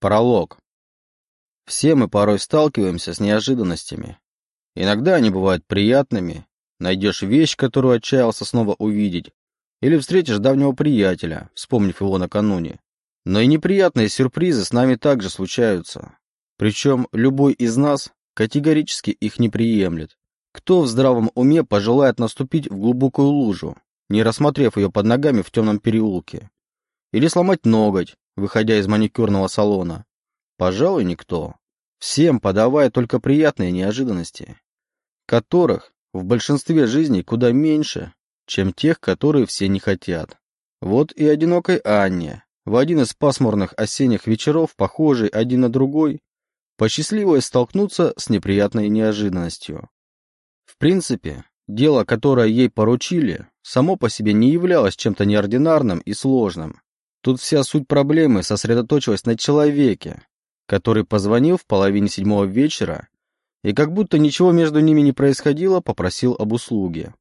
Пролог. Все мы порой сталкиваемся с неожиданностями. Иногда они бывают приятными. Найдешь вещь, которую отчаялся снова увидеть, или встретишь давнего приятеля, вспомнив его накануне. Но и неприятные сюрпризы с нами также случаются. Причем любой из нас категорически их не приемлет. Кто в здравом уме пожелает наступить в глубокую лужу, не рассмотрев ее под ногами в темном переулке? Или сломать ноготь, выходя из маникюрного салона? Пожалуй, никто. Всем подавая только приятные неожиданности, которых в большинстве жизней куда меньше, чем тех, которые все не хотят. Вот и одинокой Анне в один из пасмурных осенних вечеров, похожий один на другой, посчастливилось столкнуться с неприятной неожиданностью. В принципе, дело, которое ей поручили, само по себе не являлось чем-то неординарным и сложным. Тут вся суть проблемы сосредоточилась на человеке, который позвонил в половине седьмого вечера и как будто ничего между ними не происходило, попросил об услуге.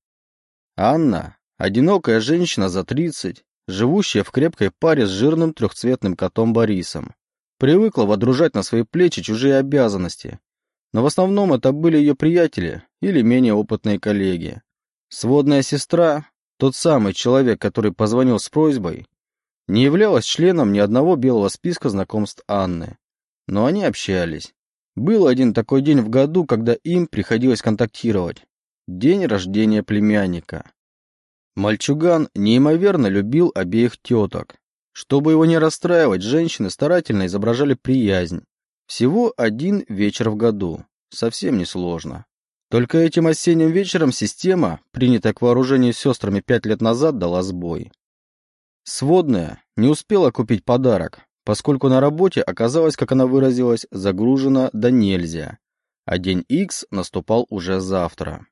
Анна, одинокая женщина за тридцать, живущая в крепкой паре с жирным трехцветным котом Борисом, привыкла водружать на свои плечи чужие обязанности, но в основном это были ее приятели или менее опытные коллеги. Сводная сестра, тот самый человек, который позвонил с просьбой, не являлась членом ни одного белого списка знакомств Анны. Но они общались. Был один такой день в году, когда им приходилось контактировать. День рождения племянника. Мальчуган неимоверно любил обеих теток. Чтобы его не расстраивать, женщины старательно изображали приязнь. Всего один вечер в году. Совсем несложно. Только этим осенним вечером система, принятая к вооружению сестрами пять лет назад, дала сбой. Сводная не успела купить подарок, поскольку на работе оказалось, как она выразилась, загружена до нельзя, а день X наступал уже завтра.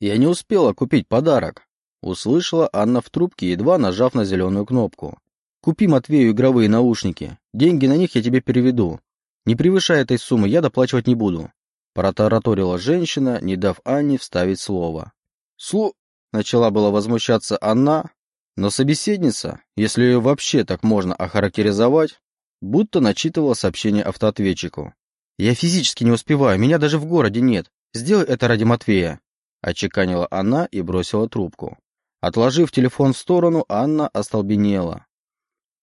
«Я не успела купить подарок», — услышала Анна в трубке, едва нажав на зеленую кнопку. «Купи Матвею игровые наушники. Деньги на них я тебе переведу. Не превышая этой суммы, я доплачивать не буду», — протараторила женщина, не дав Анне вставить слово. «Слу...» — начала было возмущаться она, но собеседница, если ее вообще так можно охарактеризовать, будто начитывала сообщение автоответчику. «Я физически не успеваю, меня даже в городе нет. Сделай это ради Матвея», — очеканила она и бросила трубку. Отложив телефон в сторону, Анна остолбенела.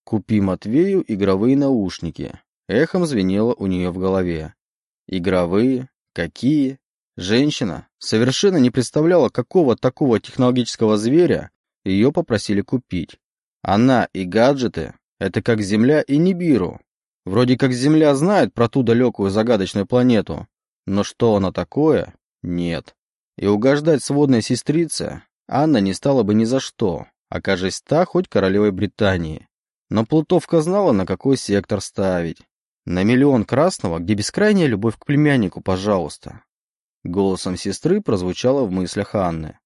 «Купи Матвею игровые наушники», — эхом звенело у нее в голове. «Игровые? Какие?» Женщина совершенно не представляла, какого такого технологического зверя ее попросили купить. Она и гаджеты — это как Земля и Нибиру. Вроде как Земля знает про ту далекую загадочную планету, но что она такое — нет. И угождать сводной сестрице Анна не стала бы ни за что, окажись та хоть королевой Британии. Но Плутовка знала, на какой сектор ставить. На миллион красного, где бескрайняя любовь к племяннику, пожалуйста. Голосом сестры прозвучало в мыслях Анны.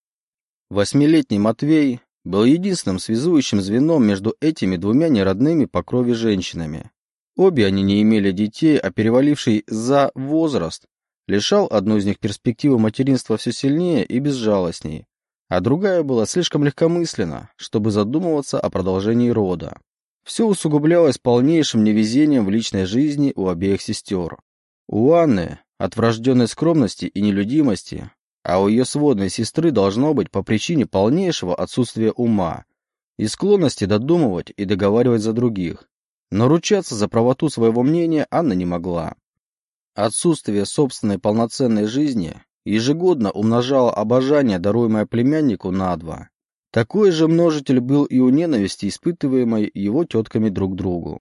Восьмилетний Матвей был единственным связующим звеном между этими двумя неродными по крови женщинами. Обе они не имели детей, а переваливший за возраст лишал одну из них перспективы материнства все сильнее и безжалостней, а другая была слишком легкомысленна, чтобы задумываться о продолжении рода. Все усугублялось полнейшим невезением в личной жизни у обеих сестер. У Анны, от врожденной скромности и нелюдимости, а у ее сводной сестры должно быть по причине полнейшего отсутствия ума и склонности додумывать и договаривать за других. Но ручаться за правоту своего мнения Анна не могла. Отсутствие собственной полноценной жизни ежегодно умножало обожание, даруемое племяннику, на два. Такой же множитель был и у ненависти, испытываемой его тетками друг другу.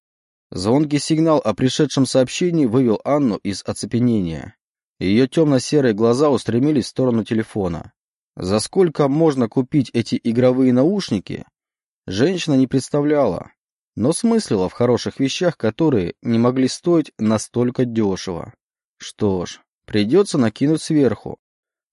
Звонкий сигнал о пришедшем сообщении вывел Анну из оцепенения. Ее темно-серые глаза устремились в сторону телефона. За сколько можно купить эти игровые наушники, женщина не представляла, но смыслила в хороших вещах, которые не могли стоить настолько дешево. Что ж, придется накинуть сверху.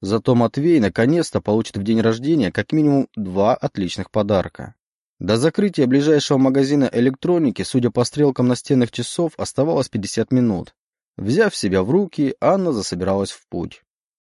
Зато Матвей наконец-то получит в день рождения как минимум два отличных подарка. До закрытия ближайшего магазина электроники, судя по стрелкам настенных часов, оставалось 50 минут. Взяв себя в руки, Анна засобиралась в путь.